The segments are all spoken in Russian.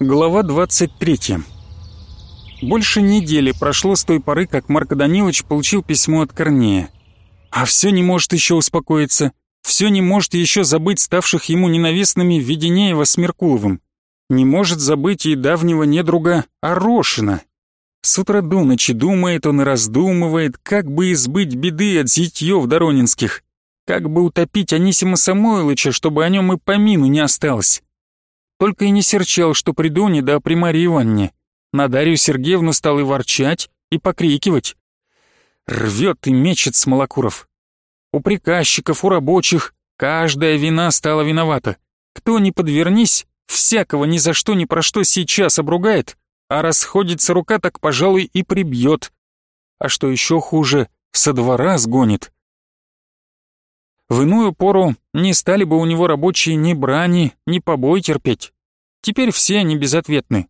Глава 23. Больше недели прошло с той поры, как Марко Данилович получил письмо от Корнея. А все не может еще успокоиться, все не может еще забыть ставших ему ненавистными Веденеева с Меркуловым. Не может забыть и давнего недруга Орошина. С утра до ночи думает он и раздумывает, как бы избыть беды от зятьев Доронинских, как бы утопить Анисима Самойлыча, чтобы о нем и помину не осталось. Только и не серчал, что приду не да при Марии Ивановне. На Дарью Сергеевну стал и ворчать, и покрикивать. Рвет и мечет Смолокуров. У приказчиков, у рабочих каждая вина стала виновата. Кто не подвернись, всякого ни за что ни про что сейчас обругает, а расходится рука так, пожалуй, и прибьет. А что еще хуже, со двора сгонит. В иную пору не стали бы у него рабочие ни брани, ни побой терпеть. Теперь все они безответны.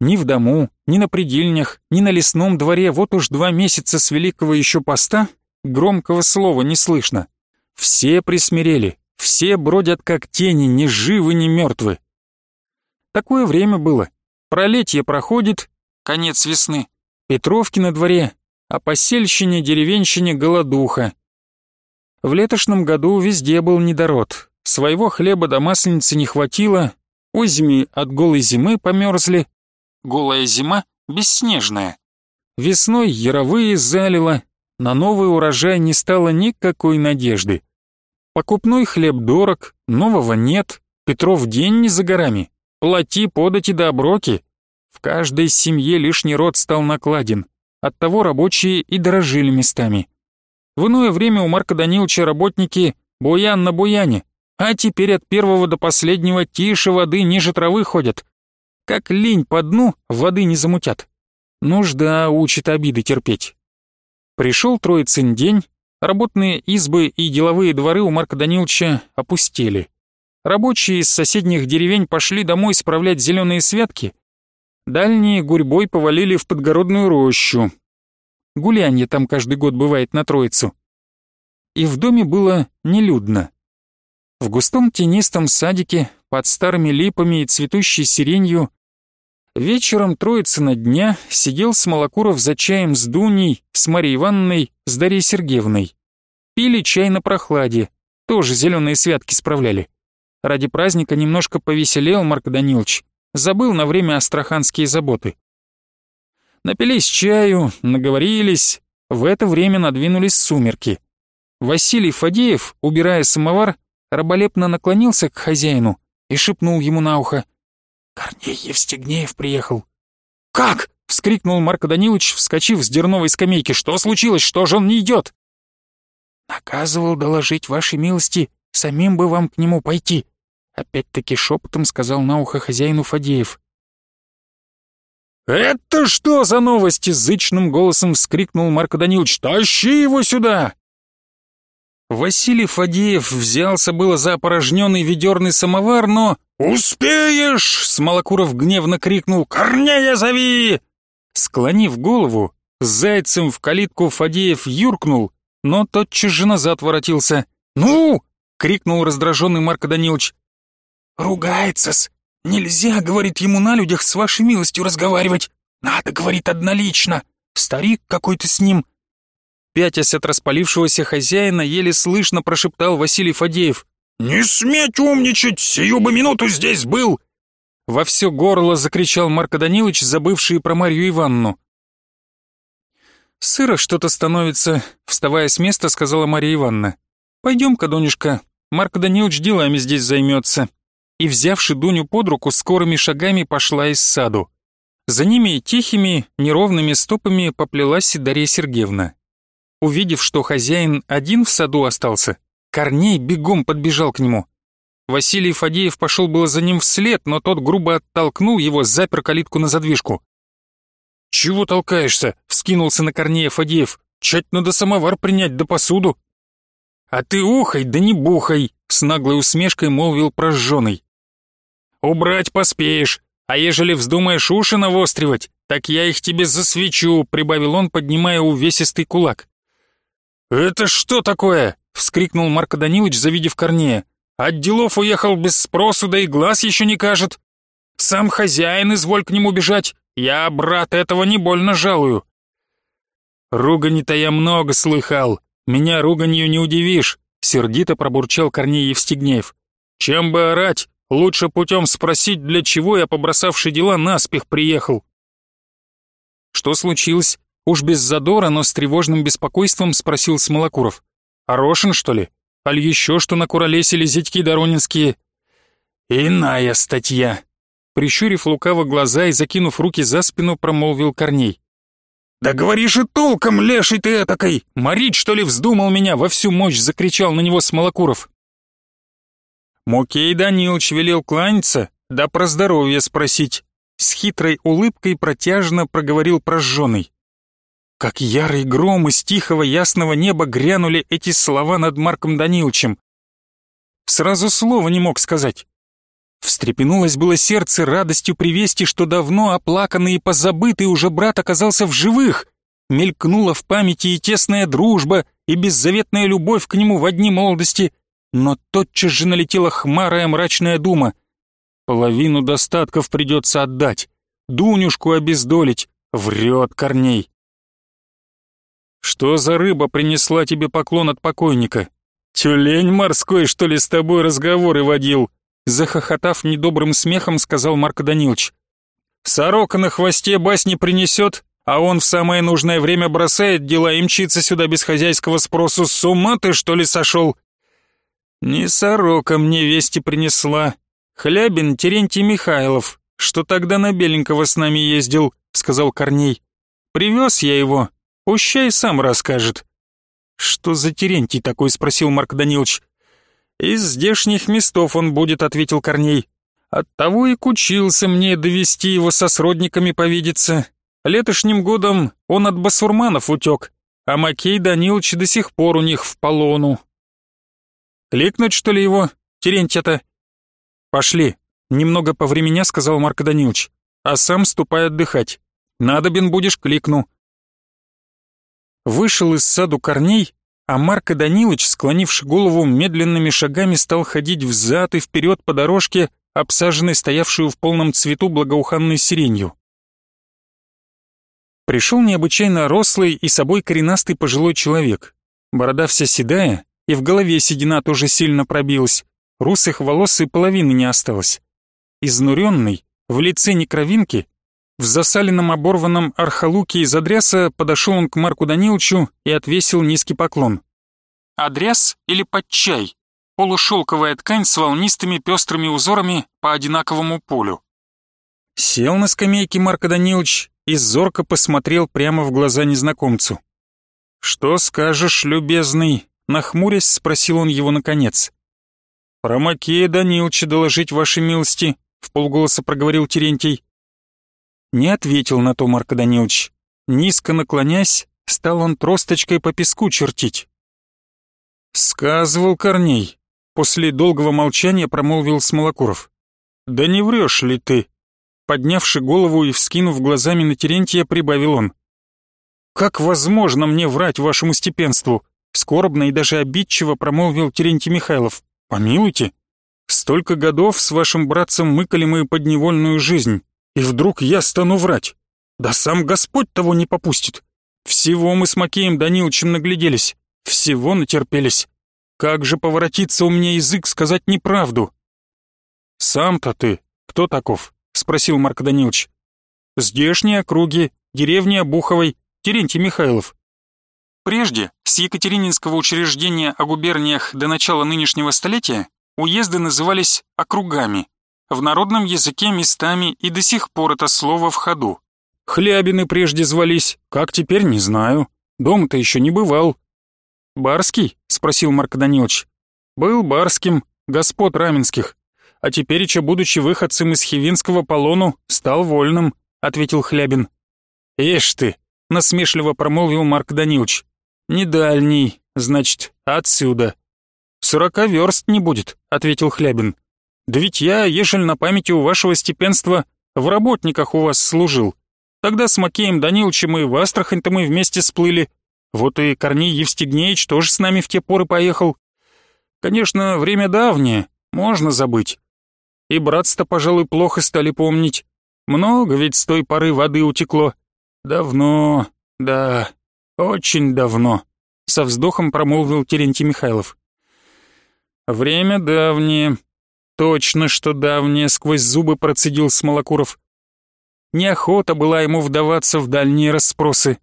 Ни в дому, ни на предельнях, ни на лесном дворе вот уж два месяца с великого еще поста громкого слова не слышно. Все присмирели, все бродят как тени, ни живы, ни мертвы. Такое время было. Пролетье проходит, конец весны, Петровки на дворе, а по сельщине, деревенщине голодуха. В летошном году везде был недород. Своего хлеба до масленицы не хватило, озими от голой зимы померзли. Голая зима бесснежная. Весной яровые залило, на новый урожай не стало никакой надежды. Покупной хлеб дорог, нового нет, Петров день не за горами. Плати подати до оброки. В каждой семье лишний род стал накладен. Оттого рабочие и дорожили местами. В иное время у Марка Даниловича работники буян на буяне, а теперь от первого до последнего тише воды ниже травы ходят. Как линь по дну, воды не замутят. Нужда учит обиды терпеть. Пришел Троицын день, работные избы и деловые дворы у Марка Даниловича опустели. Рабочие из соседних деревень пошли домой справлять зеленые святки. Дальние гурьбой повалили в подгородную рощу, Гулянье там каждый год бывает на Троицу. И в доме было нелюдно. В густом тенистом садике, под старыми липами и цветущей сиренью, вечером Троицы на дня сидел Смолокуров за чаем с Дуней, с Марией Ивановной, с Дарьей Сергеевной. Пили чай на прохладе, тоже зеленые святки справляли. Ради праздника немножко повеселел Марк Данилович, забыл на время астраханские заботы. Напились чаю, наговорились. В это время надвинулись сумерки. Василий Фадеев, убирая самовар, раболепно наклонился к хозяину и шепнул ему на ухо. «Корней Евстигнеев приехал». «Как?» — вскрикнул Марко Данилович, вскочив с дерновой скамейки. «Что случилось? Что же он не идет?» «Наказывал доложить вашей милости, самим бы вам к нему пойти», — опять-таки шепотом сказал на ухо хозяину Фадеев. «Это что за новости?» — зычным голосом вскрикнул Марко Данилович. «Тащи его сюда!» Василий Фадеев взялся было за опорожненный ведерный самовар, но... «Успеешь!» — Смолокуров гневно крикнул. «Корнея зови!» Склонив голову, зайцем в калитку Фадеев юркнул, но тотчас же назад воротился. «Ну!» — крикнул раздраженный Марко Данилович. «Ругается-с!» Нельзя, говорит ему на людях, с вашей милостью разговаривать. Надо, говорит, однолично. Старик какой-то с ним. Пятясь от распалившегося хозяина, еле слышно прошептал Василий Фадеев. «Не сметь умничать, сию бы минуту здесь был!» Во все горло закричал Марко Данилович, забывший про Марью Ивановну. «Сыро что-то становится», — вставая с места, сказала Мария Ивановна. «Пойдем-ка, Донюшка, Марко Данилович делами здесь займется и, взявши Дуню под руку, скорыми шагами пошла из саду. За ними тихими, неровными стопами поплелась Дарья Сергеевна. Увидев, что хозяин один в саду остался, Корней бегом подбежал к нему. Василий Фадеев пошел было за ним вслед, но тот грубо оттолкнул его, запер калитку на задвижку. «Чего толкаешься?» — вскинулся на Корнея Фадеев. «Чать надо самовар принять да посуду». «А ты ухай, да не бухай!» — с наглой усмешкой молвил прожженный. «Убрать поспеешь, а ежели вздумаешь уши навостривать, так я их тебе засвечу», — прибавил он, поднимая увесистый кулак. «Это что такое?» — вскрикнул Марко Данилович, завидев Корнея. «От делов уехал без спросу, да и глаз еще не кажет». Сам хозяин изволь к нему бежать. Я, брат, этого не больно жалую. Ругани-то я много слыхал. Меня руганью не удивишь, сердито пробурчал Корней Евстигнеев. Чем бы орать, лучше путем спросить, для чего я, побросавший дела, наспех приехал. Что случилось? Уж без задора, но с тревожным беспокойством спросил Смолокуров. «Орошин, что ли? Аль еще что накуролесили зятьки доронинские?» «Иная статья», Прищурив лукаво глаза и закинув руки за спину, промолвил Корней. «Да говори же толком, леший ты этакой! Морить, что ли, вздумал меня?» Во всю мощь закричал на него Смолокуров. Мокей Данилович велел кланяться, да про здоровье спросить. С хитрой улыбкой протяжно проговорил прожженный. Как ярый гром из тихого ясного неба грянули эти слова над Марком Даниловичем. Сразу слова не мог сказать. Встрепенулось было сердце радостью при вести, что давно оплаканный и позабытый уже брат оказался в живых. Мелькнула в памяти и тесная дружба, и беззаветная любовь к нему в одни молодости, но тотчас же налетела хмарая мрачная дума. Половину достатков придется отдать, Дунюшку обездолить, врет Корней. Что за рыба принесла тебе поклон от покойника? Тюлень морской, что ли, с тобой разговоры водил? Захохотав недобрым смехом, сказал Марко Данилович. «Сорока на хвосте басни принесет, а он в самое нужное время бросает дела и мчится сюда без хозяйского спросу. С ума ты, что ли, сошел?» «Не сорока мне вести принесла. Хлябин Терентий Михайлов, что тогда на Беленького с нами ездил», — сказал Корней. «Привез я его, пущай сам расскажет». «Что за Терентий такой?» — спросил Марк Данилович. «Из здешних местов он будет», — ответил Корней. «Оттого и кучился мне довести его со сродниками повидеться. Летошним годом он от басурманов утек, а Макей Данилович до сих пор у них в полону». «Кликнуть, что ли, его, Терентья-то?» «Пошли», — немного по времени сказал Марко Данилович, «а сам ступай отдыхать. Надобен будешь, кликну». Вышел из саду Корней а Марко Данилович, склонивший голову, медленными шагами стал ходить взад и вперед по дорожке, обсаженной стоявшую в полном цвету благоуханной сиренью. Пришел необычайно рослый и собой коренастый пожилой человек. Борода вся седая, и в голове седина тоже сильно пробилась, русых волос и половины не осталось. Изнуренный, в лице не кровинки, в засаленном оборванном архалуке из адряса подошел он к Марку Даниловичу и отвесил низкий поклон. Адряс или подчай? Полушелковая ткань с волнистыми пестрыми узорами по одинаковому полю. Сел на скамейке Марко Данилович и зорко посмотрел прямо в глаза незнакомцу. «Что скажешь, любезный?» — нахмурясь, спросил он его наконец. «Про Макея Даниловича доложить вашей милости», — в полголоса проговорил Терентий. Не ответил на то Марко Данилович. Низко наклонясь, стал он тросточкой по песку чертить. «Сказывал Корней», — после долгого молчания промолвил Смолокуров. «Да не врешь ли ты?» Поднявши голову и вскинув глазами на Терентия, прибавил он. «Как возможно мне врать вашему степенству?» Скорбно и даже обидчиво промолвил Терентий Михайлов. «Помилуйте, столько годов с вашим братцем мыкали мы подневольную жизнь. И вдруг я стану врать. Да сам Господь того не попустит. Всего мы с Макеем Даниловичем нагляделись, всего натерпелись. Как же поворотиться у меня язык сказать неправду? «Сам-то ты кто таков?» — спросил Марк Данилович. «Здешние округи, деревня Буховой, Терентий Михайлов». Прежде, с Екатерининского учреждения о губерниях до начала нынешнего столетия, уезды назывались округами, в народном языке местами и до сих пор это слово в ходу. Хлябины прежде звались, как теперь, не знаю. Дома-то еще не бывал. «Барский?» — спросил Марк Данилович. «Был барским, господ Раменских. А тепереча, будучи выходцем из Хивинского полону, стал вольным», — ответил Хлябин. «Ишь ты!» — насмешливо промолвил Марк Данилович. «Не дальний, значит, отсюда». «Сорока верст не будет», — ответил Хлябин. Да ведь я, ежель на памяти у вашего степенства, в работниках у вас служил. Тогда с Макеем Даниловичем и в Астрахань-то мы вместе сплыли. Вот и Корней Евстигнеевич тоже с нами в те поры поехал. Конечно, время давнее, можно забыть. И братство, пожалуй, плохо стали помнить. Много ведь с той поры воды утекло. Давно, да, очень давно, со вздохом промолвил Терентий Михайлов. Время давнее. Точно, что давнее, сквозь зубы процедил Смолокуров. Неохота была ему вдаваться в дальние расспросы.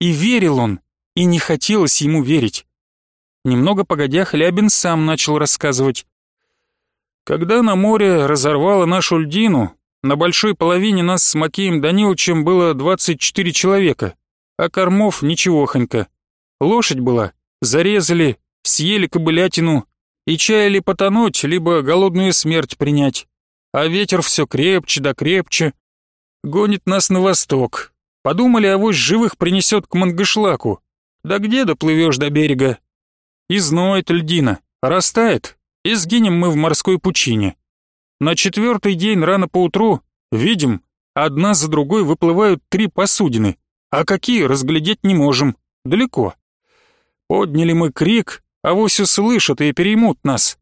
И верил он, и не хотелось ему верить. Немного погодя, Хлябин сам начал рассказывать. Когда на море разорвало нашу льдину, на большой половине нас с Макеем Даниловичем было 24 человека, а кормов ничегохонько. Лошадь была, зарезали, съели кобылятину и чаяли потонуть, либо голодную смерть принять. А ветер все крепче да крепче. Гонит нас на восток. Подумали, авось живых принесет к Мангышлаку. Да где доплывешь до берега? Изноет льдина, растает, и сгинем мы в морской пучине. На четвертый день рано поутру, видим, одна за другой выплывают три посудины, а какие разглядеть не можем, далеко. Подняли мы крик, а вось услышат и переймут нас.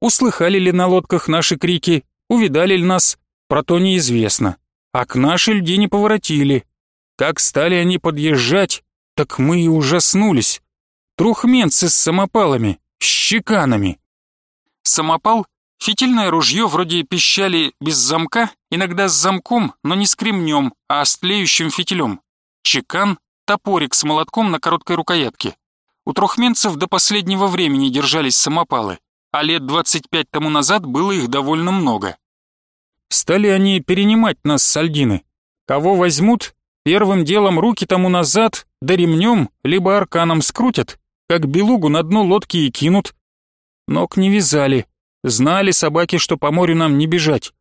Услыхали ли на лодках наши крики, увидали ли нас, про то неизвестно. А к нашей льдине поворотили. Как стали они подъезжать, так мы и ужаснулись. Трухменцы с самопалами, с щеканами. Самопал Фитильное ружье вроде пищали без замка, иногда с замком, но не с кремнем, а с тлеющим фитилем. Чекан — топорик с молотком на короткой рукоятке. У трухменцев до последнего времени держались самопалы, а лет 25 тому назад было их довольно много. Стали они перенимать нас с Альдины. Кого возьмут, первым делом руки тому назад, да ремнем, либо арканом скрутят, как белугу на дно лодки и кинут. Ног не вязали, Знали собаки, что по морю нам не бежать.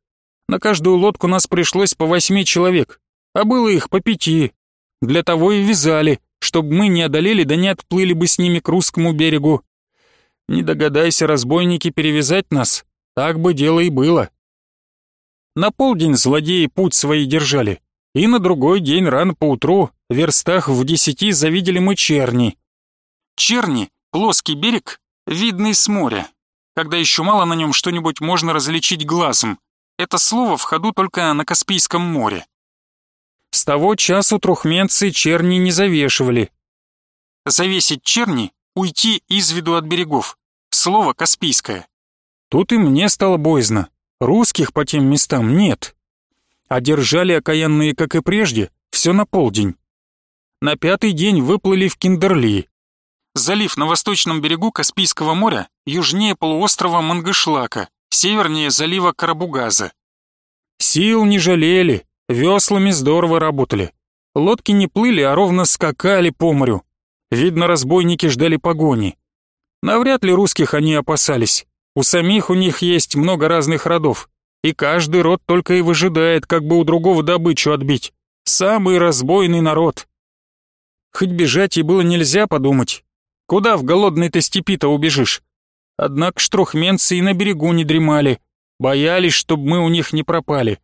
На каждую лодку нас пришлось по восьми человек, а было их по пяти. Для того и вязали, чтобы мы не одолели да не отплыли бы с ними к русскому берегу. Не догадайся, разбойники, перевязать нас, так бы дело и было. На полдень злодеи путь свои держали, и на другой день рано поутру, в верстах в десяти, завидели мы черни. Черни — плоский берег, видный с моря, когда еще мало на нем что-нибудь можно различить глазом. Это слово в ходу только на Каспийском море. С того часу трухменцы черни не завешивали. Завесить черни — уйти из виду от берегов. Слово каспийское. Тут и мне стало боязно. Русских по тем местам нет. А держали окаянные, как и прежде, все на полдень. На пятый день выплыли в Киндерли. Залив на восточном берегу Каспийского моря, южнее полуострова Мангышлака, севернее залива Карабугаза. Сил не жалели, веслами здорово работали. Лодки не плыли, а ровно скакали по морю. Видно, разбойники ждали погони. Навряд ли русских они опасались. У самих у них есть много разных родов, и каждый род только и выжидает, как бы у другого добычу отбить. Самый разбойный народ. Хоть бежать и было нельзя подумать, Куда в голодной-то степи-то убежишь? Однако штрухменцы и на берегу не дремали, боялись, чтобы мы у них не пропали.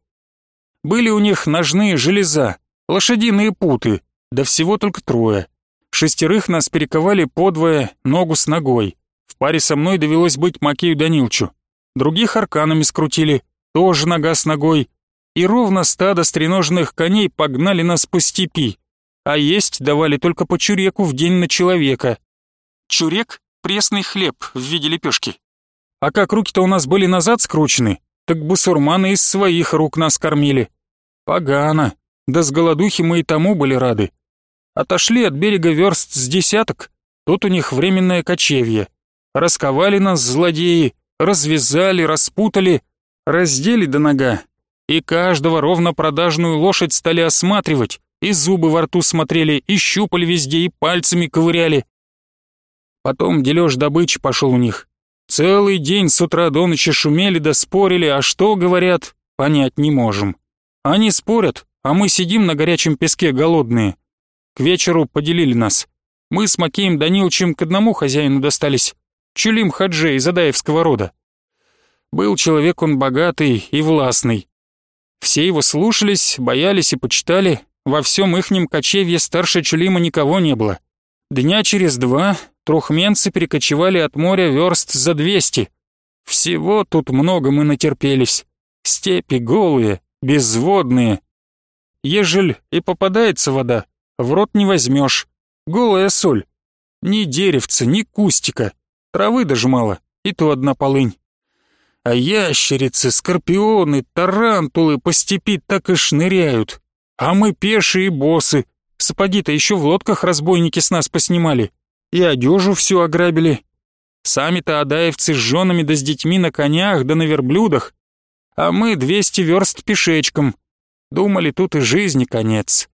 Были у них ножные железа, лошадиные путы, да всего только трое. Шестерых нас перековали подвое, ногу с ногой. В паре со мной довелось быть Макею Данилчу. Других арканами скрутили, тоже нога с ногой. И ровно стадо стреноженных коней погнали нас по степи. А есть давали только по чуреку в день на человека. Чурек — пресный хлеб в виде лепешки. А как руки-то у нас были назад скручены, так бусурманы из своих рук нас кормили. Погано, да с голодухи мы и тому были рады. Отошли от берега верст с десяток, тут у них временное кочевье. Расковали нас злодеи, развязали, распутали, раздели до нога. И каждого ровно продажную лошадь стали осматривать, и зубы во рту смотрели, и щупали везде, и пальцами ковыряли. Потом дележ добычи пошел у них. Целый день с утра до ночи шумели да спорили, а что говорят, понять не можем. Они спорят, а мы сидим на горячем песке голодные. К вечеру поделили нас. Мы с Макеем Даниловичем к одному хозяину достались, Чулим Хаджи из Адаевского рода. Был человек он богатый и властный. Все его слушались, боялись и почитали, во всем ихнем кочевье старше Чулима никого не было. Дня через два трухменцы перекочевали от моря верст за двести. Всего тут много мы натерпелись. Степи голые, безводные. Ежель и попадается вода, в рот не возьмешь. Голая соль. Ни деревца, ни кустика. Травы даже мало, и то одна полынь. А ящерицы, скорпионы, тарантулы по степи так и шныряют. А мы пешие боссы. Сапоги-то еще в лодках разбойники с нас поснимали. И одежу всю ограбили. Сами-то адаевцы с женами да с детьми на конях да на верблюдах. А мы двести верст пешечком. Думали, тут и жизни конец.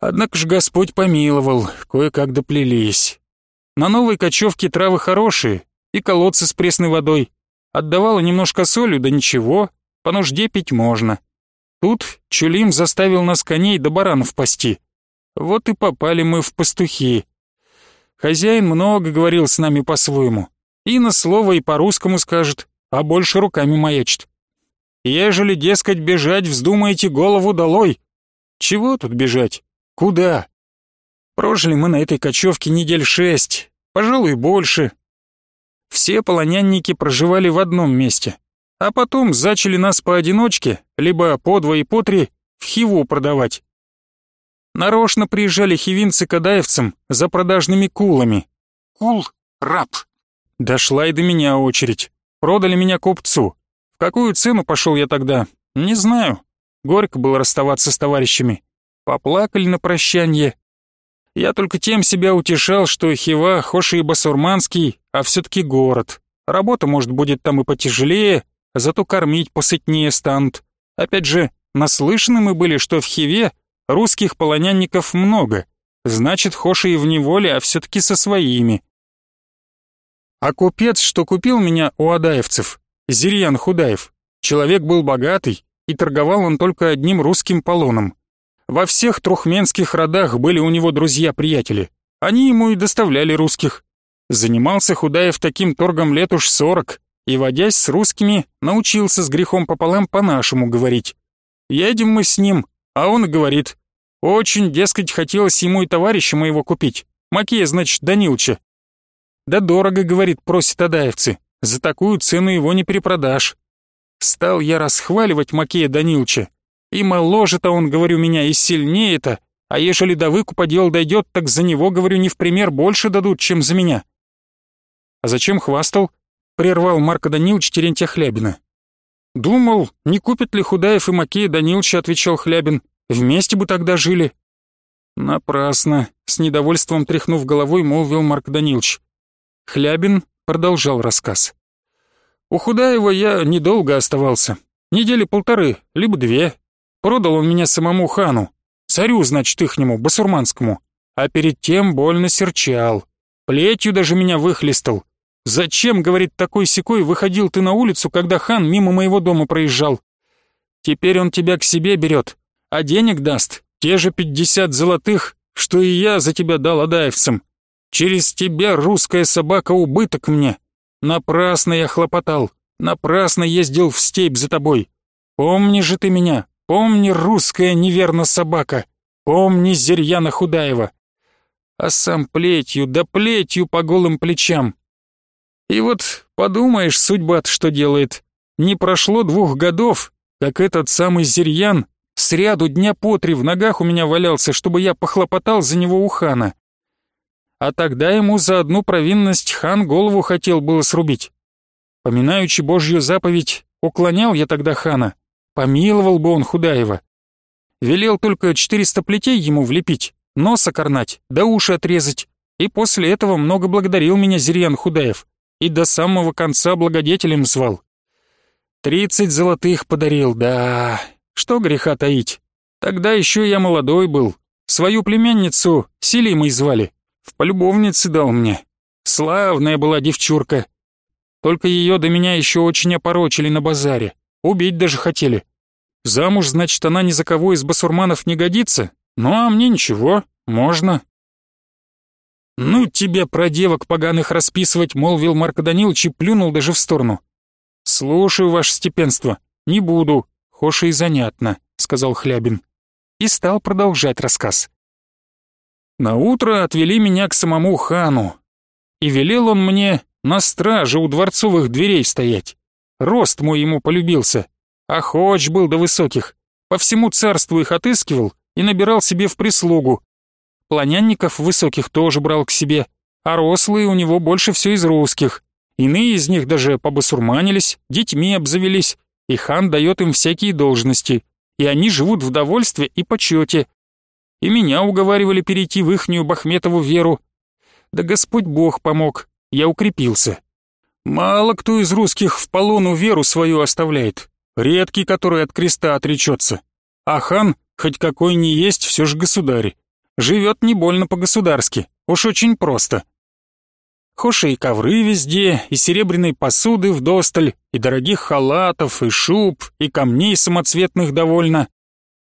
Однако ж Господь помиловал, кое-как доплелись. На новой кочевке травы хорошие и колодцы с пресной водой. Отдавала немножко солью, да ничего, по нужде пить можно. Тут Чулим заставил нас коней до баранов пасти. Вот и попали мы в пастухи. Хозяин много говорил с нами по-своему. И на слово, и по-русскому скажет, а больше руками маячит. Ежели, дескать, бежать вздумаете голову долой. Чего тут бежать? Куда? Прожили мы на этой кочевке недель шесть, пожалуй, больше, все полонянники проживали в одном месте, а потом зачали нас поодиночке, либо по два и по три, в Хиву продавать. Нарочно приезжали хивинцы к адаевцам за продажными кулами. Кул — раб. Дошла и до меня очередь. Продали меня купцу. В какую цену пошел я тогда? Не знаю. Горько было расставаться с товарищами. Поплакали на прощанье, я только тем себя утешал, что Хива, хош и басурманский, а все-таки город. Работа, может, будет там и потяжелее, зато кормить посытнее станут. Опять же, наслышаны мы были, что в Хиве русских полонянников много. Значит, хош и в неволе, а все-таки со своими. А купец, что купил меня у адаевцев, Зирьян Худаев, человек был богатый, и торговал он только одним русским полоном. Во всех трухменских родах были у него друзья-приятели. Они ему и доставляли русских. Занимался Худаев таким торгом лет уж сорок, и, водясь с русскими, научился с грехом пополам по-нашему говорить. Едем мы с ним, а он говорит, очень, дескать, хотелось ему и товарища моего купить, Макея, значит, Данилча. Да дорого, говорит, просит адаевцы, за такую цену его не перепродашь. Стал я расхваливать Макея Данилча, и моложе-то он, говорю, меня, и сильнее-то, а ежели до выкупа дел дойдет, так за него, говорю, не в пример больше дадут, чем за меня. А зачем хвастал? Прервал Марко Данилович Терентья Хлябина. Думал, не купят ли Худаев и Макея Даниловича, отвечал Хлябин. Вместе бы тогда жили. Напрасно, с недовольством тряхнув головой, молвил Марк Данилович. Хлябин продолжал рассказ. У Худаева я недолго оставался. Недели полторы, либо две, Продал он меня самому хану, царю, значит, ихнему, басурманскому, а перед тем больно серчал. Плетью даже меня выхлестал. Зачем, говорит, такой секой выходил ты на улицу, когда хан мимо моего дома проезжал? Теперь он тебя к себе берет, а денег даст, те же пятьдесят золотых, что и я за тебя дал адаевцам. Через тебя русская собака убыток мне. Напрасно я хлопотал, напрасно ездил в степь за тобой. Помни же ты меня, Помни, русская неверно собака, помни Зерьяна Худаева. А сам плетью, да плетью по голым плечам. И вот подумаешь, судьба что делает. Не прошло двух годов, как этот самый Зерьян сряду дня по три в ногах у меня валялся, чтобы я похлопотал за него у хана. А тогда ему за одну провинность хан голову хотел было срубить. Поминаючи Божью заповедь, уклонял я тогда хана, Помиловал бы он Худаева. Велел только 400 плетей ему влепить, нос окорнать, да уши отрезать. И после этого много благодарил меня Зирьян Худаев и до самого конца благодетелем звал. Тридцать золотых подарил, да, что греха таить. Тогда еще я молодой был, свою племянницу Селимой звали, в полюбовнице дал мне. Славная была девчурка. Только ее до меня еще очень опорочили на базаре. Убить даже хотели. Замуж, значит, она ни за кого из басурманов не годится? Ну, а мне ничего, можно. «Ну тебе про девок поганых расписывать», — молвил Марко Данилович и плюнул даже в сторону. «Слушаю, ваше степенство, не буду, хоша и занятно», — сказал Хлябин. И стал продолжать рассказ. На утро отвели меня к самому хану, и велел он мне на страже у дворцовых дверей стоять. Рост мой ему полюбился, Охоч был до высоких, по всему царству их отыскивал и набирал себе в прислугу. Планянников высоких тоже брал к себе, а рослые у него больше все из русских. Иные из них даже побасурманились, детьми обзавелись, и хан дает им всякие должности, и они живут в довольстве и почете. И меня уговаривали перейти в ихнюю Бахметову веру. Да Господь Бог помог, я укрепился. Мало кто из русских в полону веру свою оставляет, редкий, который от креста отречется. А хан, хоть какой ни есть, все же государь. Живет не больно по-государски, уж очень просто. Хоша и ковры везде, и серебряной посуды вдосталь, и дорогих халатов, и шуб, и камней самоцветных довольно.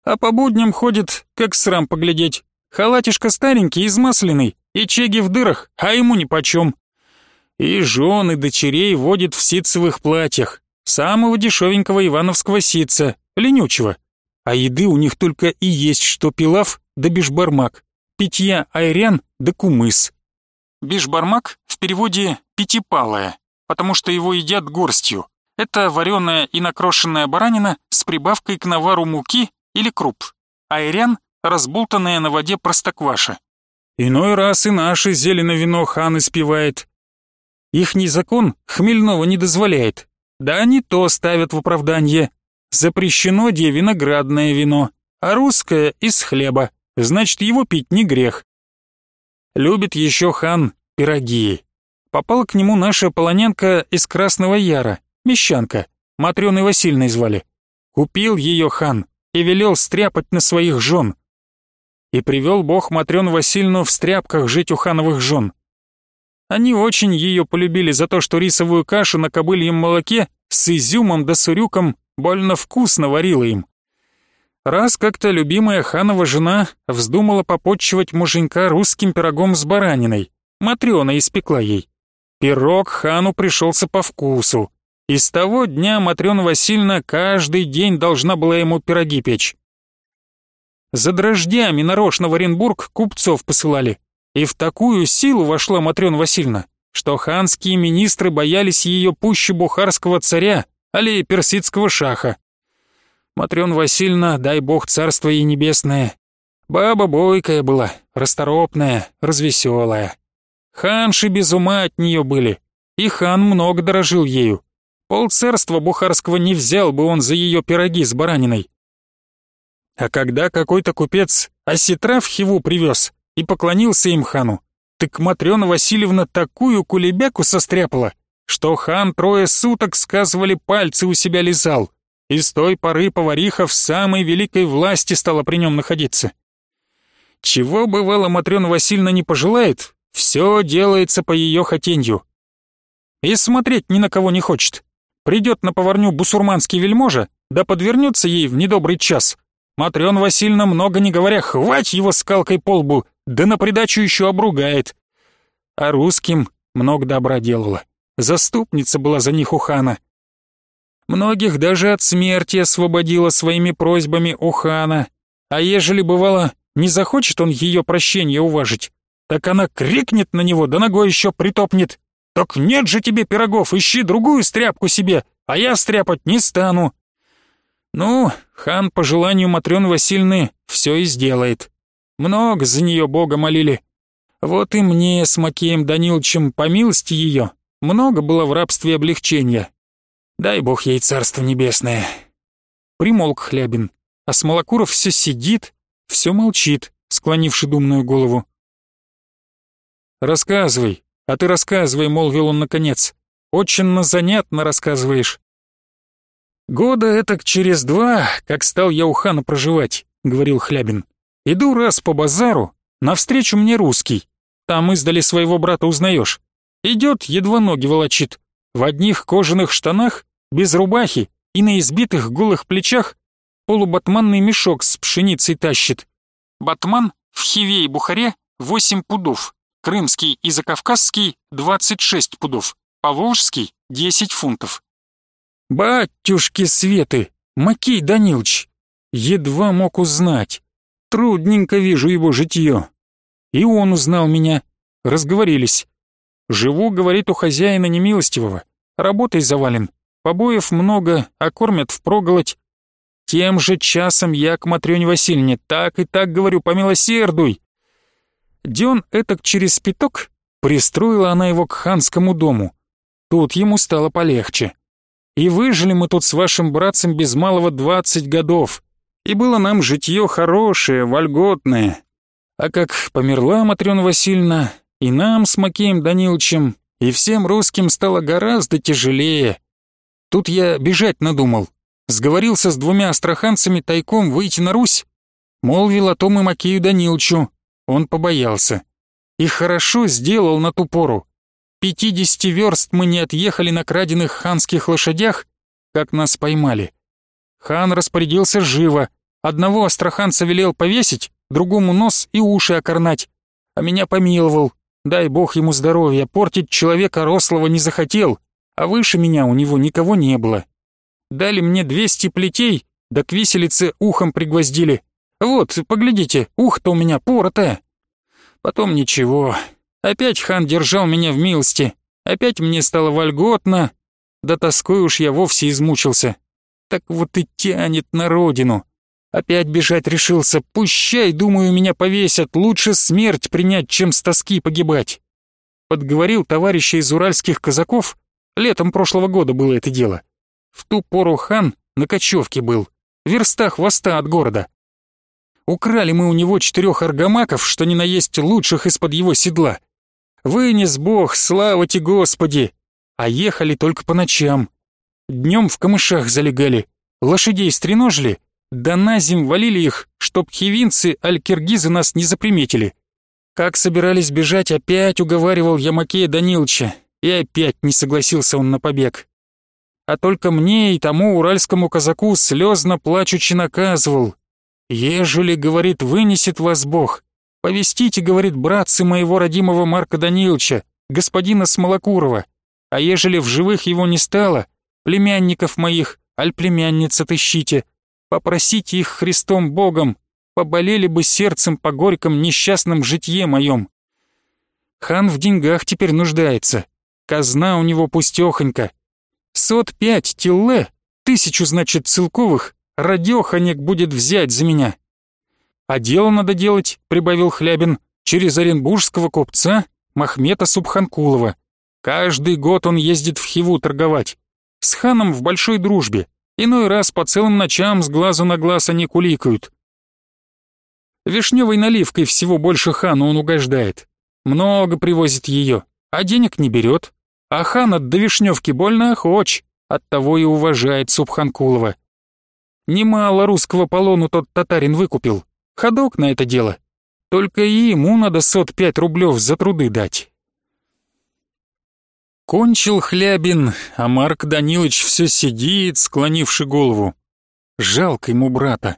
А по будням ходит, как срам поглядеть. Халатишка старенький, измасленный, и чеги в дырах, а ему нипочем. И жены дочерей водит в ситцевых платьях, самого дешевенького ивановского ситца, ленючего. А еды у них только и есть что пилав да бишбармак, питья айрян да кумыс. Бишбармак в переводе «пятипалая», потому что его едят горстью. Это вареная и накрошенная баранина с прибавкой к навару муки или круп. Айрян – разболтанная на воде простокваша. Иной раз и наше зелено вино хан испевает. Ихний закон хмельного не дозволяет. Да они то ставят в оправдание. Запрещено где виноградное вино, а русское из хлеба, значит его пить не грех. Любит еще хан пироги. Попала к нему наша полонянка из Красного Яра, мещанка, Матрёной Васильной звали. Купил ее хан и велел стряпать на своих жен. И привел бог Матрёну Васильну в стряпках жить у хановых жен. Они очень ее полюбили за то, что рисовую кашу на кобыльем молоке с изюмом да сурюком больно вкусно варила им. Раз как-то любимая ханова жена вздумала попотчевать муженька русским пирогом с бараниной. Матрёна испекла ей. Пирог хану пришелся по вкусу. И с того дня Матрёна Васильевна каждый день должна была ему пироги печь. За дрождями нарочно в Оренбург купцов посылали. И в такую силу вошла Матрёна Васильевна, что ханские министры боялись ее пуще бухарского царя, али персидского шаха. Матрён Васильевна, дай бог царство ей небесное. Баба бойкая была, расторопная, развеселая. Ханши без ума от нее были, и хан много дорожил ею. Пол царства бухарского не взял бы он за ее пироги с бараниной. А когда какой-то купец осетра в Хиву привез и поклонился им хану, так Матрёна Васильевна такую кулебяку состряпала, что хан трое суток, сказывали, пальцы у себя лизал и с той поры повариха в самой великой власти стала при нем находиться. Чего бывало Матрёна Васильевна не пожелает, все делается по ее хотенью. И смотреть ни на кого не хочет. Придет на поварню бусурманский вельможа, да подвернется ей в недобрый час. Матрёна Васильевна, много не говоря, хвать его скалкой по лбу, да на придачу еще обругает. А русским много добра делала. Заступница была за них у хана. Многих даже от смерти освободила своими просьбами у хана. А ежели бывало, не захочет он ее прощения уважить, так она крикнет на него, да ногой еще притопнет. «Так нет же тебе пирогов, ищи другую стряпку себе, а я стряпать не стану». Ну, хан по желанию Матрёны Васильны все и сделает. Много за нее Бога молили. Вот и мне с Макеем Даниловичем по милости ее много было в рабстве облегчения. Дай бог ей царство небесное. Примолк Хлябин, а Смолокуров все сидит, все молчит, склонивши думную голову. «Рассказывай, а ты рассказывай», — молвил он наконец. «Очень занятно рассказываешь». «Года этак через два, как стал я у хана проживать», — говорил Хлябин. «Иду раз по базару, навстречу мне русский. Там издали своего брата узнаешь. Идет, едва ноги волочит. В одних кожаных штанах без рубахи и на избитых голых плечах полубатманный мешок с пшеницей тащит. Батман в Хиве и Бухаре 8 пудов, крымский и закавказский 26 пудов, поволжский 10 фунтов. Батюшки Светы, Макей Данилович, едва мог узнать. Трудненько вижу его житье. И он узнал меня, разговорились. Живу, говорит, у хозяина немилостивого, работой завален, побоев много, а кормят впроголодь. Тем же часом я к Матрёне Васильевне так и так говорю, помилосердуй. Дён этак через пяток пристроила она его к ханскому дому. Тут ему стало полегче. И выжили мы тут с вашим братцем без малого двадцать годов. И было нам житье хорошее, вольготное. А как померла Матрёна Васильевна, и нам с Макеем Даниловичем, и всем русским стало гораздо тяжелее. Тут я бежать надумал. Сговорился с двумя астраханцами тайком выйти на Русь. Молвил о том и Макею Даниловичу. Он побоялся. И хорошо сделал на ту пору. Пятидесяти верст мы не отъехали на краденных ханских лошадях, как нас поймали. Хан распорядился живо. Одного астраханца велел повесить, другому нос и уши окорнать. А меня помиловал. Дай бог ему здоровья, портить человека рослого не захотел, а выше меня у него никого не было. Дали мне двести плетей, да к виселице ухом пригвоздили. Вот, поглядите, ухо-то у меня поротое. Потом ничего, Опять хан держал меня в милости, опять мне стало вольготно, да тоской уж я вовсе измучился. Так вот и тянет на родину. Опять бежать решился, пущай, думаю, меня повесят, лучше смерть принять, чем с тоски погибать. Подговорил товарища из уральских казаков, летом прошлого года было это дело. В ту пору хан на кочевке был, в верстах хвоста от города. Украли мы у него четырех аргамаков, что ни на есть лучших из-под его седла. Вынес Бог, слава тебе, Господи! А ехали только по ночам. Днем в камышах залегали, лошадей стреножили, да на зим валили их, чтоб хивинцы аль-киргизы нас не заприметили. Как собирались бежать, опять уговаривал я Макея Даниловича, и опять не согласился он на побег. А только мне и тому уральскому казаку слезно плачучи наказывал. «Ежели, — говорит, — вынесет вас Бог, Повестите, говорит, братцы моего родимого Марка Даниловича, господина Смолокурова, а ежели в живых его не стало, племянников моих, аль племянниц отыщите, попросите их Христом Богом, поболели бы сердцем по горьком несчастном житье моем. Хан в деньгах теперь нуждается, казна у него пустехонька. Сот пять тилле, тысячу, значит, целковых, радеханек будет взять за меня. А дело надо делать, прибавил Хлябин, через оренбургского купца Махмета Субханкулова. Каждый год он ездит в Хиву торговать. С ханом в большой дружбе. Иной раз по целым ночам с глазу на глаз они куликают. Вишневой наливкой всего больше хану он угождает. Много привозит ее, а денег не берет. А хан от до вишневки больно охоч, оттого и уважает Субханкулова. Немало русского полону тот татарин выкупил. Ходок на это дело. Только и ему надо сот пять рублев за труды дать. Кончил Хлябин, а Марк Данилович все сидит, склонивши голову. Жалко ему брата,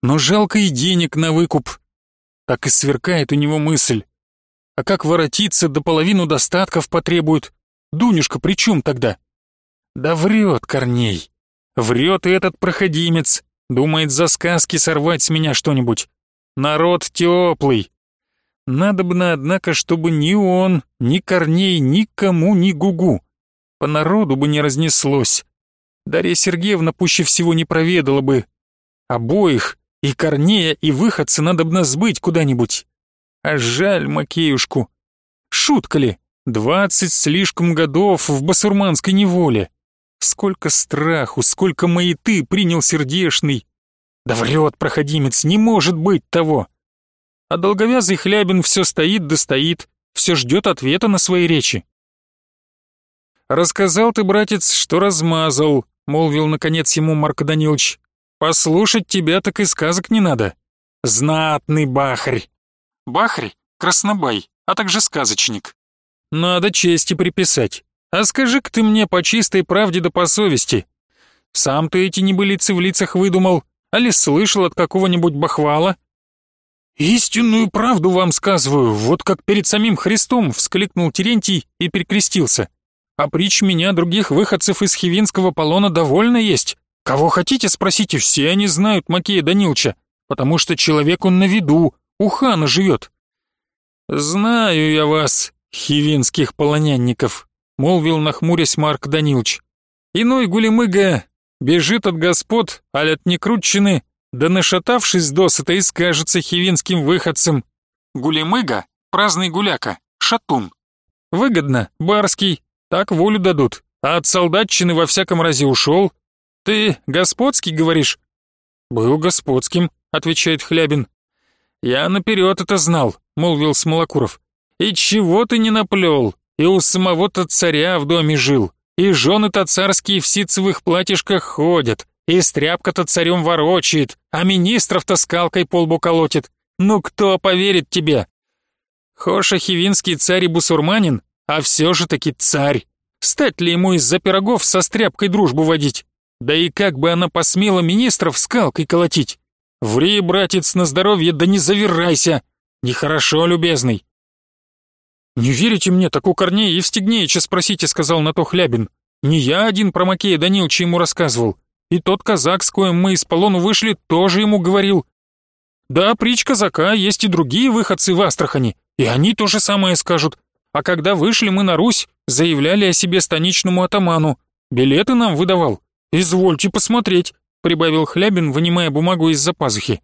но жалко и денег на выкуп. Так и сверкает у него мысль. А как воротиться, до половину достатков потребует. Дунюшка при чем тогда? Да врет Корней. Врет и этот проходимец. Думает за сказки сорвать с меня что-нибудь. Народ теплый. Надобно, однако, чтобы ни он, ни Корней, никому ни гугу. По народу бы не разнеслось. Дарья Сергеевна пуще всего не проведала бы. Обоих, и Корнея, и выходца надобно сбыть куда-нибудь. А жаль Макеюшку. Шутка ли? Двадцать слишком годов в басурманской неволе. Сколько страху, сколько маяты принял сердешный. Да врет проходимец, не может быть того. А долговязый Хлябин все стоит да стоит, все ждет ответа на свои речи. «Рассказал ты, братец, что размазал», — молвил наконец ему Марк Данилович. «Послушать тебя так и сказок не надо. Знатный бахарь». «Бахарь — краснобай, а также сказочник. Надо чести приписать. А скажи-ка ты мне по чистой правде да по совести. Сам ты эти небылицы в лицах выдумал, Али слышал от какого-нибудь бахвала?» «Истинную правду вам сказываю, вот как перед самим Христом!» — вскликнул Терентий и перекрестился. «А притч меня других выходцев из хивинского полона довольно есть. Кого хотите, спросите, все они знают Макея Данилча, потому что человек он на виду, у хана живет». «Знаю я вас, хивинских полонянников», — молвил нахмурясь Марк Данилч. Иной гулемыга бежит от господ, аль от некрутчины, да нашатавшись досыта и скажется хивинским выходцем. Гулемыга — праздный гуляка, шатун. Выгодно, барский, так волю дадут, а от солдатчины во всяком разе ушел. Ты господский, говоришь? Был господским, отвечает Хлябин. Я наперед это знал, молвил Смолокуров. И чего ты не наплел? И у самого-то царя в доме жил, и жены-то царские в ситцевых платьишках ходят, и стряпка-то царем ворочает, а министров-то скалкой полбу колотит. Ну кто поверит тебе? Хоша Хивинский царь и бусурманин, а все же таки царь. Стать ли ему из-за пирогов со стряпкой дружбу водить? Да и как бы она посмела министров скалкой колотить? Ври, братец, на здоровье, да не завирайся. Нехорошо, любезный. «Не верите мне, так у Корнея Евстигнеича спросите», — сказал на то Хлябин. «Не я один про Макея Данилча ему рассказывал. И тот казак, с коим мы из полону вышли, тоже ему говорил. Да, притч казака, есть и другие выходцы в Астрахани, и они то же самое скажут. А когда вышли мы на Русь, заявляли о себе станичному атаману. Билеты нам выдавал. Извольте посмотреть», — прибавил Хлябин, вынимая бумагу из-за пазухи.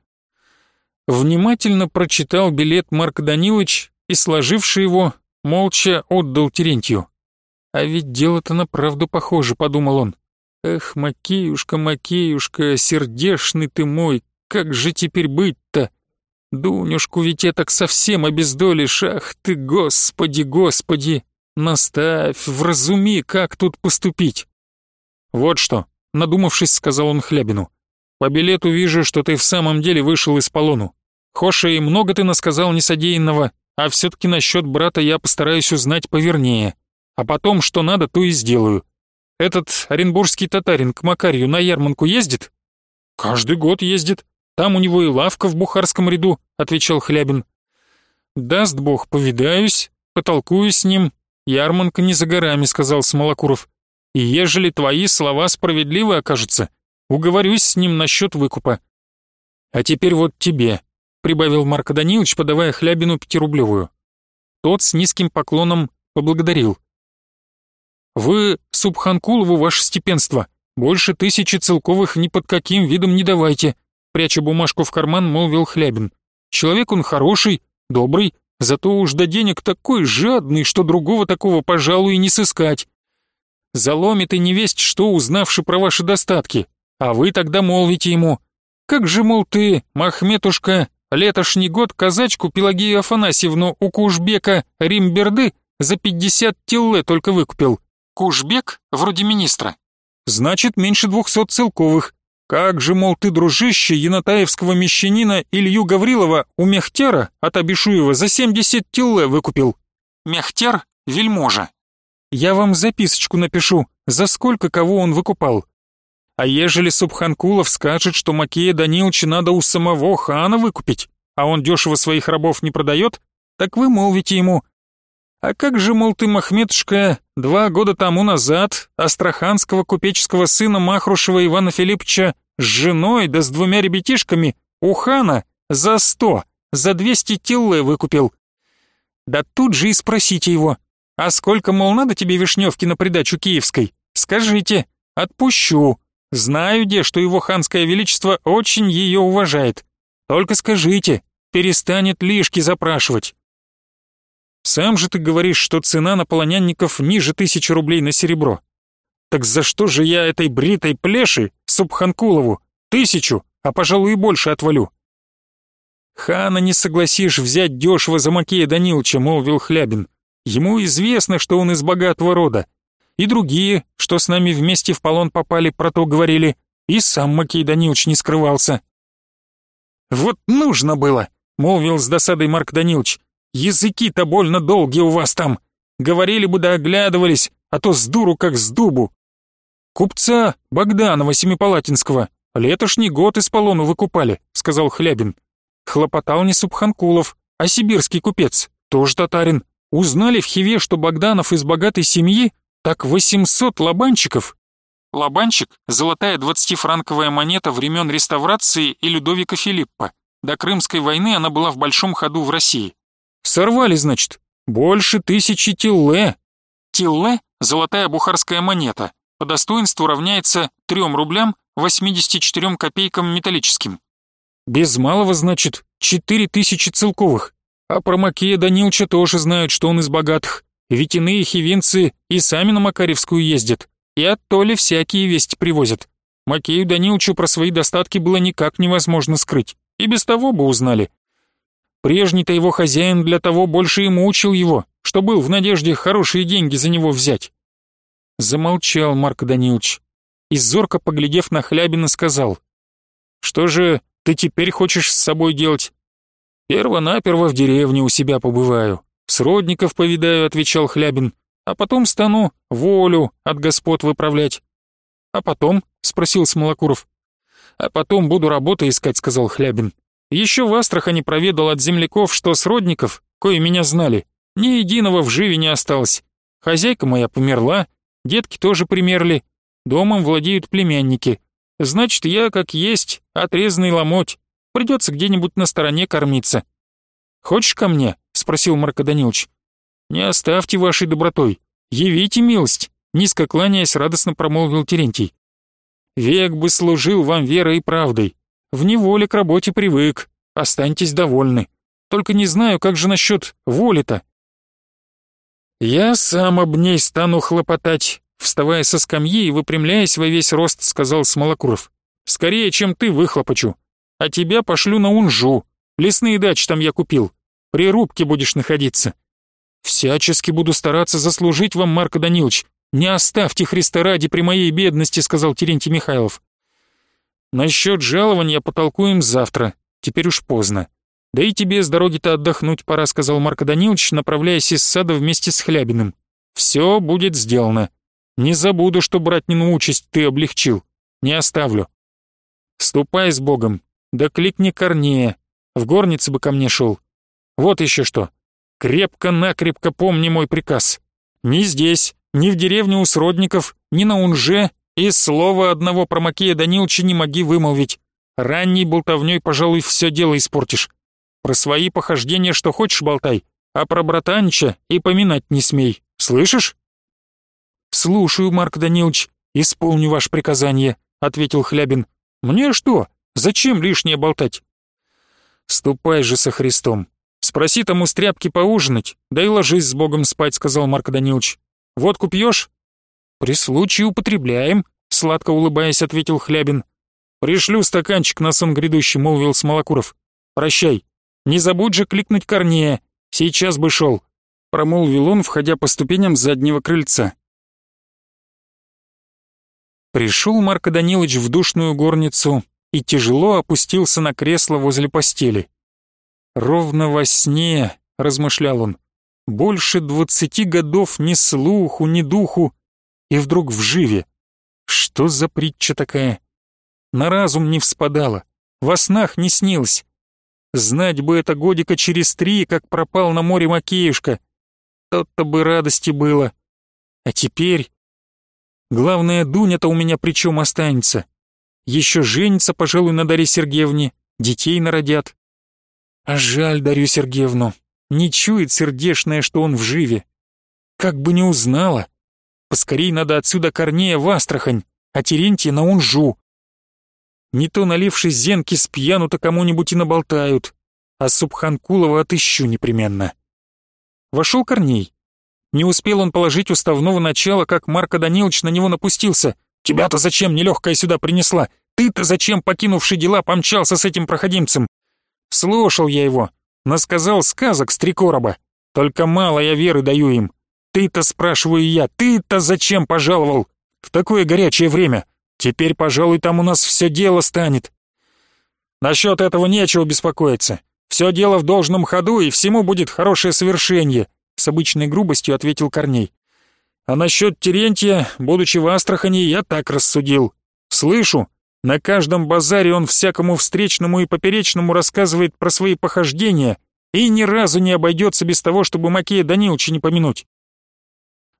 Внимательно прочитал билет Марк Данилович и, сложивший его, молча отдал Терентью. «А ведь дело-то на правду похоже», — подумал он. «Эх, Макеюшка, Макеюшка, сердешный ты мой, как же теперь быть-то? Дунюшку ведь я так совсем обездолишь, ах ты, господи, господи! Наставь, вразуми, как тут поступить!» «Вот что», — надумавшись, сказал он Хлябину. «По билету вижу, что ты в самом деле вышел из полону. Хоша, и много ты насказал несодеянного, а все-таки насчет брата я постараюсь узнать повернее. А потом, что надо, то и сделаю. Этот оренбургский татарин к Макарию на ярмарку ездит? Каждый год ездит. Там у него и лавка в Бухарском ряду, отвечал Хлябин. Даст бог, повидаюсь, потолкую с ним. Ярманка не за горами, сказал Смолокуров. И ежели твои слова справедливы окажутся, уговорюсь с ним насчет выкупа. А теперь вот тебе, прибавил Марко Данилович, подавая Хлябину пятирублевую. Тот с низким поклоном поблагодарил. «Вы Субханкулову, ваше степенство, больше тысячи целковых ни под каким видом не давайте», пряча бумажку в карман, молвил Хлябин. «Человек он хороший, добрый, зато уж до денег такой жадный, что другого такого, пожалуй, и не сыскать. Заломит и не весть, что узнавши про ваши достатки, а вы тогда молвите ему, как же, мол, ты, Махметушка, летошний год казачку Пелагею Афанасьевну у Кушбека Римберды за пятьдесят тилле только выкупил. Кушбек, вроде министра. Значит, меньше двухсот целковых. Как же, мол, ты, дружище, янатаевского мещанина Илью Гаврилова у Мехтера от Абишуева за семьдесят тилле выкупил. Мехтер — вельможа. Я вам записочку напишу, за сколько кого он выкупал. А ежели Субханкулов скажет, что Макея Даниловича надо у самого хана выкупить, а он дешево своих рабов не продает, так вы молвите ему, а как же, мол, ты, Махметушка, два года тому назад астраханского купеческого сына Махрушева Ивана Филипповича с женой да с двумя ребятишками у хана за сто, за двести тилле выкупил? Да тут же и спросите его, а сколько, мол, надо тебе вишневки на придачу киевской? Скажите, отпущу. Знаю, где, что его ханское величество очень ее уважает. Только скажите, перестанет лишки запрашивать. Сам же ты говоришь, что цена на полонянников ниже тысячи рублей на серебро. Так за что же я этой бритой плеши, Субханкулову, тысячу, а пожалуй и больше отвалю? Хана не согласишь взять дешево за Макея Даниловича, молвил Хлябин. Ему известно, что он из богатого рода. И другие, что с нами вместе в полон попали, про то говорили. И сам Макей Данилович не скрывался. «Вот нужно было», — молвил с досадой Марк Данилович. Языки-то больно долгие у вас там. Говорили бы да оглядывались, а то с дуру как с дубу. Купца Богданова Семипалатинского летошний год из полону выкупали, сказал Хлябин. Хлопотал не Субханкулов, а сибирский купец, тоже татарин. Узнали в Хиве, что Богданов из богатой семьи, так 800 лобанчиков. Лобанчик — золотая двадцатифранковая монета времен реставрации и Людовика Филиппа. До Крымской войны она была в большом ходу в России. Сорвали, значит, больше тысячи тилле. Тилле — золотая бухарская монета. по достоинству равняется 3 рублям 84 копейкам металлическим. Без малого, значит, 4000 целковых. А про Макея Данилча тоже знают, что он из богатых. Ведь иные хивинцы и сами на Макаревскую ездят. И от Толи всякие вести привозят. Макею Данилчу про свои достатки было никак невозможно скрыть. И без того бы узнали. Прежний-то его хозяин для того больше и мучил его, что был в надежде хорошие деньги за него взять. Замолчал Марк Данилович и, зорко поглядев на Хлябина, сказал, «Что же ты теперь хочешь с собой делать?» «Перво-наперво в деревне у себя побываю, сродников повидаю», — отвечал Хлябин, «а потом стану волю от господ выправлять». «А потом?» — спросил Смолокуров. «А потом буду работу искать», — сказал Хлябин. «Еще в Астрахани проведал от земляков, что сродников, кои меня знали, ни единого в живе не осталось. Хозяйка моя померла, детки тоже примерли, домом владеют племянники. Значит, я, как есть, отрезанный ломоть, придется где-нибудь на стороне кормиться». «Хочешь ко мне?» — спросил Марко Данилович. «Не оставьте вашей добротой, явите милость», — низко кланяясь, радостно промолвил Терентий. «Век бы служил вам верой и правдой. В неволе к работе привык, останьтесь довольны. Только не знаю, как же насчет воли-то. «Я сам об ней стану хлопотать», — вставая со скамьи и выпрямляясь во весь рост, сказал Смолокуров. «Скорее, чем ты, выхлопочу. А тебя пошлю на Унжу. Лесные дачи там я купил. При рубке будешь находиться. Всячески буду стараться заслужить вам, Марко Данилович. Не оставьте Христа ради при моей бедности», — сказал Терентий Михайлов. «Насчет жалования потолкуем завтра. Теперь уж поздно. «Да и тебе с дороги-то отдохнуть пора», — сказал Марко Данилович, направляясь из сада вместе с Хлябиным. «Все будет сделано. Не забуду, что братнину участь ты облегчил. Не оставлю. Ступай с Богом, да кликни Корнея. В горнице бы ко мне шел. Вот еще что. Крепко-накрепко помни мой приказ. Ни здесь, ни в деревне у сродников, ни на Унже и слова одного про Макея Даниловича не моги вымолвить. Ранней болтовней, пожалуй, все дело испортишь. Про свои похождения что хочешь болтай, а про братанча и поминать не смей. Слышишь?» «Слушаю, Марк Данилович, исполню ваше приказание», — ответил Хлябин. «Мне что? Зачем лишнее болтать?» «Ступай же со Христом. Спроси там у стряпки поужинать, да и ложись с Богом спать», — сказал Марк Данилович. «Водку пьешь?» «При случае употребляем», — сладко улыбаясь, ответил Хлябин. «Пришлю стаканчик на сон грядущий», — молвил Смолокуров. «Прощай». Не забудь же кликнуть Корнея. Сейчас бы шел», — промолвил он, входя по ступеням заднего крыльца. Пришел Марко Данилович в душную горницу и тяжело опустился на кресло возле постели. «Ровно во сне», — размышлял он, — «больше двадцати годов ни слуху, ни духу, и вдруг в живе. Что за притча такая? На разум не вспадала, во снах не снилось. Знать бы это годика через три, как пропал на море Макеюшка. Тот-то бы радости было. А теперь... Главное, Дуня-то у меня причем останется. Еще женится, пожалуй, на Дарье Сергеевне, детей народят. А жаль Дарью Сергеевну. Не чует сердешное, что он в живе. Как бы не узнала. Поскорей надо отсюда Корнея в Астрахань, а Терентия на Унжу. Не то налившись зенки с пьяну-то кому-нибудь и наболтают, а Субханкулова отыщу непременно. Вошел Корней. Не успел он положить уставного начала, как Марко Данилович на него напустился. «Тебя-то зачем нелегкая сюда принесла? Ты-то зачем, покинувший дела, помчался с этим проходимцем?» Слушал я его, насказал сказок с три короба. Только мало я веры даю им. Ты-то, спрашиваю я, ты-то зачем пожаловал? В такое горячее время. Теперь, пожалуй, там у нас все дело станет. Насчет этого нечего беспокоиться. Все дело в должном ходу, и всему будет хорошее совершение, с обычной грубостью ответил Корней. А насчет Терентия, будучи в Астрахани, я так рассудил. Слышу, на каждом базаре он всякому встречному и поперечному рассказывает про свои похождения и ни разу не обойдется без того, чтобы Макея Даниловича не помянуть.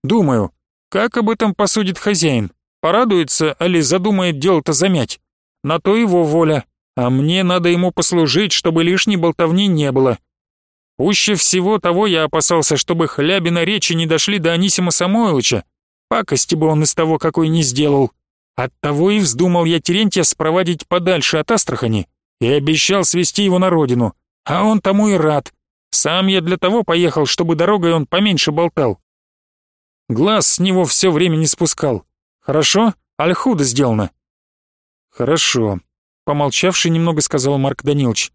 Думаю, как об этом посудит хозяин? Порадуется, али задумает дело-то замять. На то его воля, а мне надо ему послужить, чтобы лишней болтовни не было. Пуще всего того я опасался, чтобы Хлябина речи не дошли до Анисима Самойловича. Пакости бы он из того какой не сделал. Оттого и вздумал я Терентия спровадить подальше от Астрахани и обещал свести его на родину. А он тому и рад. Сам я для того поехал, чтобы дорогой он поменьше болтал. Глаз с него все время не спускал. Хорошо? Аль худо сделано? Хорошо. Помолчавший немного сказал Марк Данилович.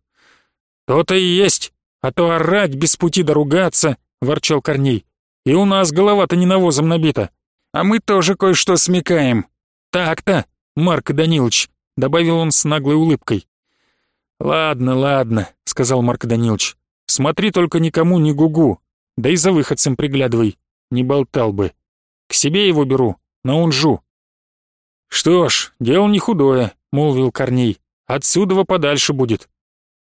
То-то и есть, а то орать без пути доругаться, ворчал Корней. И у нас голова-то не навозом набита. А мы тоже кое-что смекаем. Так-то, Марк Данилович, добавил он с наглой улыбкой. Ладно, ладно, сказал Марк Данилович. Смотри только никому не гугу, да и за выходцем приглядывай, не болтал бы. К себе его беру, на унжу. Что ж, дело не худое, молвил Корней. Отсюда подальше будет.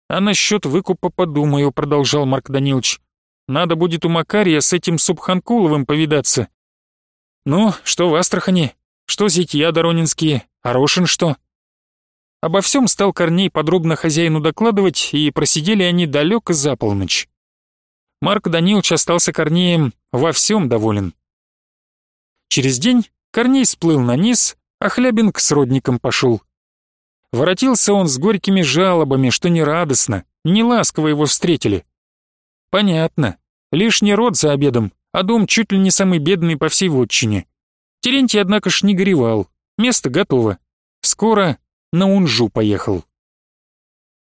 А насчет выкупа подумаю, продолжал Марк Данилович. Надо будет у Макария с этим Субханкуловым повидаться. Ну, что в Астрахани? Что зятья доронинские? А Рошин что? Обо всем стал Корней подробно хозяину докладывать, и просидели они далеко за полночь. Марк Данилович остался Корнеем во всем доволен. Через день Корней сплыл на низ, а Хлябин к сродникам пошел. Воротился он с горькими жалобами, что нерадостно, неласково его встретили. Понятно, лишний род за обедом, а дом чуть ли не самый бедный по всей вотчине. Терентий, однако ж, не горевал, место готово. Скоро на Унжу поехал.